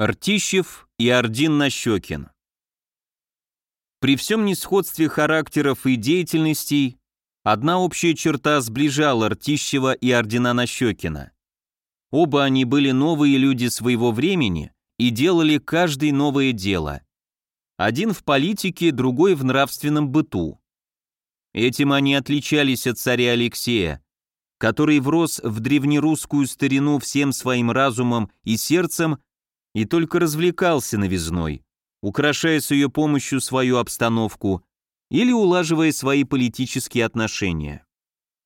Ртищев и Ордин Нащекин. При всем несходстве характеров и деятельностей, одна общая черта сближала Ртищева и Ордена Нащекина. Оба они были новые люди своего времени и делали каждый новое дело. Один в политике, другой в нравственном быту. Этим они отличались от царя Алексея, который врос в древнерусскую старину всем своим разумом и сердцем и только развлекался новизной, украшая с ее помощью свою обстановку или улаживая свои политические отношения.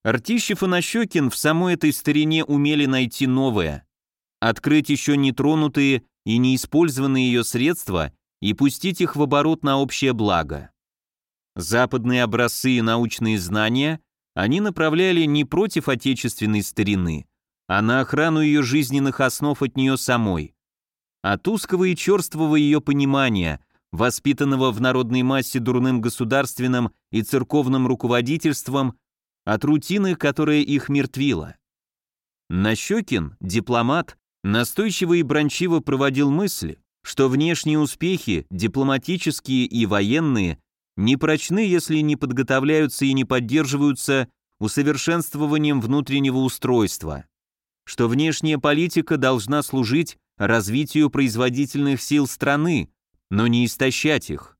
Артищев и Нащекин в самой этой старине умели найти новое, открыть еще не тронутые и неиспользованные ее средства и пустить их в оборот на общее благо. Западные образцы и научные знания они направляли не против отечественной старины, а на охрану ее жизненных основ от нее самой, от узкого и черствого ее понимания, воспитанного в народной массе дурным государственным и церковным руководительством, от рутины, которая их мертвила. Нащекин, дипломат, настойчиво и брончиво проводил мысли, что внешние успехи, дипломатические и военные, не прочны, если не подготовляются и не поддерживаются усовершенствованием внутреннего устройства, что внешняя политика должна служить развитию производительных сил страны, но не истощать их.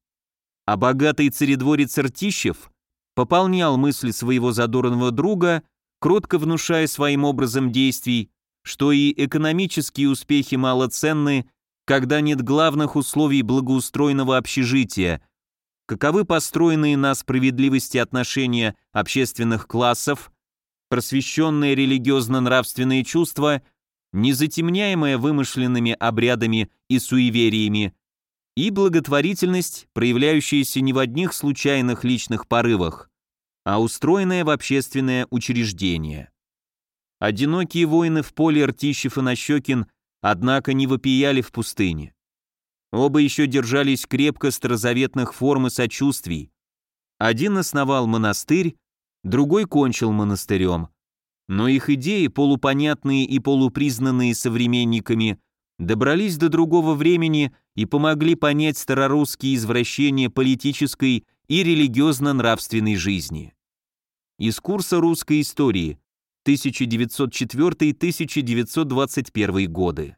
А богатый царедворец Ртищев пополнял мысли своего задорного друга, кротко внушая своим образом действий, что и экономические успехи малоценны, когда нет главных условий благоустроенного общежития, каковы построенные на справедливости отношения общественных классов, просвещенные религиозно-нравственные чувства – незатемняемая вымышленными обрядами и суевериями, и благотворительность, проявляющаяся не в одних случайных личных порывах, а устроенная в общественное учреждение. Одинокие воины в поле Ртищев и Нащекин, однако, не вопияли в пустыне. Оба еще держались крепко старозаветных форм и сочувствий. Один основал монастырь, другой кончил монастырем, но их идеи, полупонятные и полупризнанные современниками, добрались до другого времени и помогли понять старорусские извращения политической и религиозно-нравственной жизни. Из курса русской истории 1904-1921 годы.